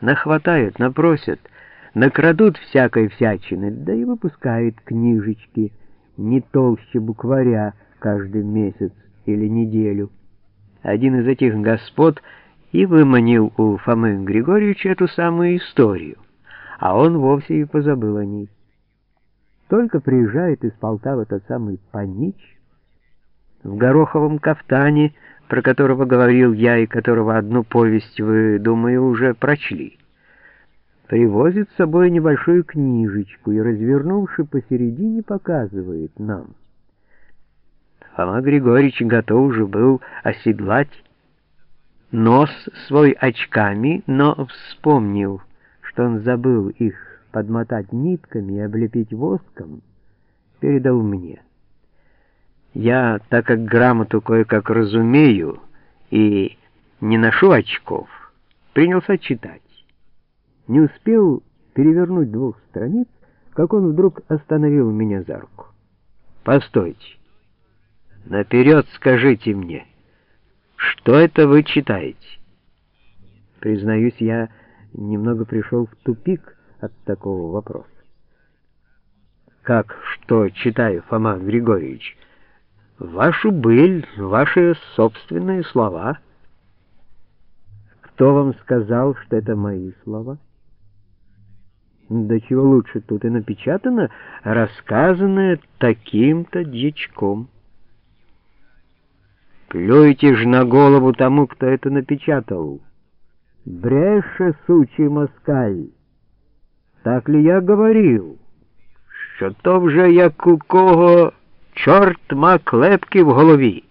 нахватают, напросят, накрадут всякой всячины, да и выпускают книжечки не толще букваря каждый месяц или неделю. Один из этих господ и выманил у Фомы Григорьевича эту самую историю, а он вовсе и позабыл о ней. Только приезжает из Полтавы тот самый Панич в гороховом кафтане, про которого говорил я и которого одну повесть вы, думаю, уже прочли. Привозит с собой небольшую книжечку и, развернувши посередине, показывает нам. Фома Григорьевич готов уже был оседлать нос свой очками, но вспомнил, что он забыл их подмотать нитками и облепить воском, передал мне. Я, так как грамоту кое-как разумею и не ношу очков, принялся читать. Не успел перевернуть двух страниц, как он вдруг остановил меня за руку. «Постойте! Наперед скажите мне, что это вы читаете?» Признаюсь, я немного пришел в тупик от такого вопроса. «Как что читаю, Фома Григорьевич?» Вашу быль, ваши собственные слова. Кто вам сказал, что это мои слова? Да чего лучше, тут и напечатано, рассказанное таким-то дьячком. Плюйте ж на голову тому, кто это напечатал. Бреше, сучий москаль. Так ли я говорил? Що то вже як у кого... Черт ма клепки в голове.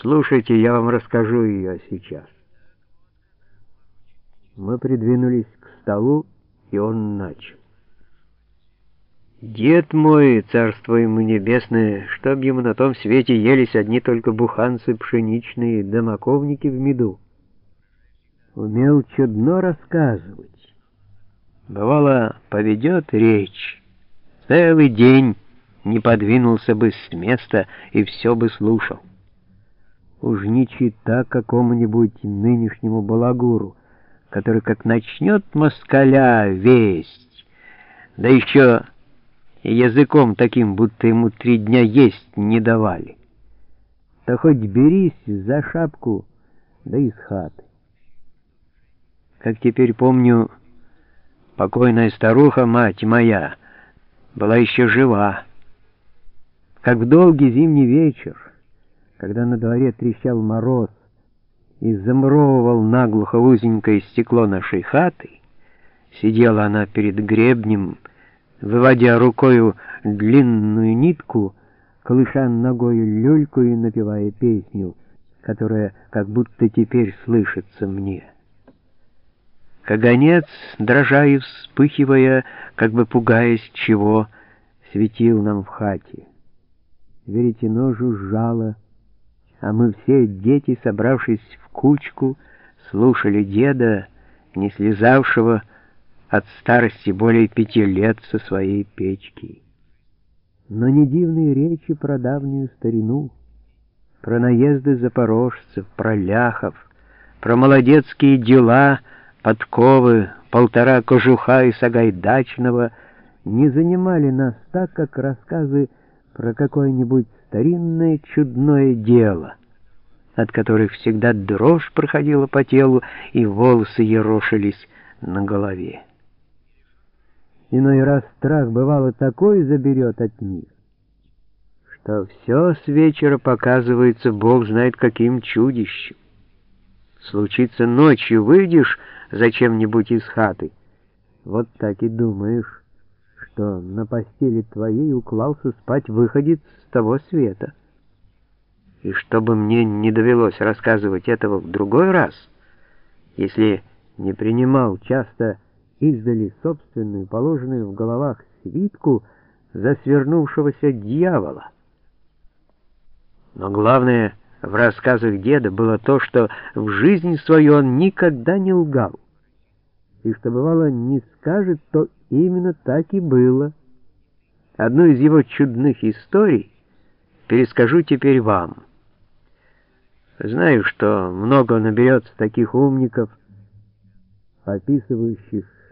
Слушайте, я вам расскажу ее сейчас. Мы придвинулись к столу, и он начал. Дед мой, царство ему небесное, чтоб ему на том свете елись одни только буханцы пшеничные, да маковники в меду. Умел чудно рассказывать. Бывало, поведет речь, целый день не подвинулся бы с места и все бы слушал. Уж не чита какому-нибудь нынешнему балагуру, который как начнет москаля весть, да еще языком таким, будто ему три дня есть не давали. Да хоть берись за шапку, да из хаты. Как теперь помню, покойная старуха, мать моя, была еще жива, как в долгий зимний вечер, когда на дворе трещал мороз и замуровывал наглухо узенькое стекло нашей хаты, сидела она перед гребнем, выводя рукою длинную нитку, колыша ногою люльку и напевая песню, которая как будто теперь слышится мне. Каганец, дрожа и вспыхивая, как бы пугаясь чего, светил нам в хате веретено жужжало, а мы все, дети, собравшись в кучку, слушали деда, не слезавшего от старости более пяти лет со своей печки. Но не дивные речи про давнюю старину, про наезды запорожцев, про ляхов, про молодецкие дела, подковы, полтора кожуха и сагайдачного не занимали нас так, как рассказы про какое-нибудь старинное чудное дело, от которых всегда дрожь проходила по телу и волосы ерошились на голове. Иной раз страх бывало такой заберет от них, что все с вечера показывается Бог знает каким чудищем. Случится ночью, выйдешь зачем-нибудь из хаты, вот так и думаешь, что на постели твоей уклался спать выходец с того света. И чтобы мне не довелось рассказывать этого в другой раз, если не принимал часто издали собственную, положенную в головах свитку за свернувшегося дьявола. Но главное в рассказах деда было то, что в жизни свою он никогда не лгал и что бывало не скажет, то именно так и было. Одну из его чудных историй перескажу теперь вам. Знаю, что много наберется таких умников, описывающих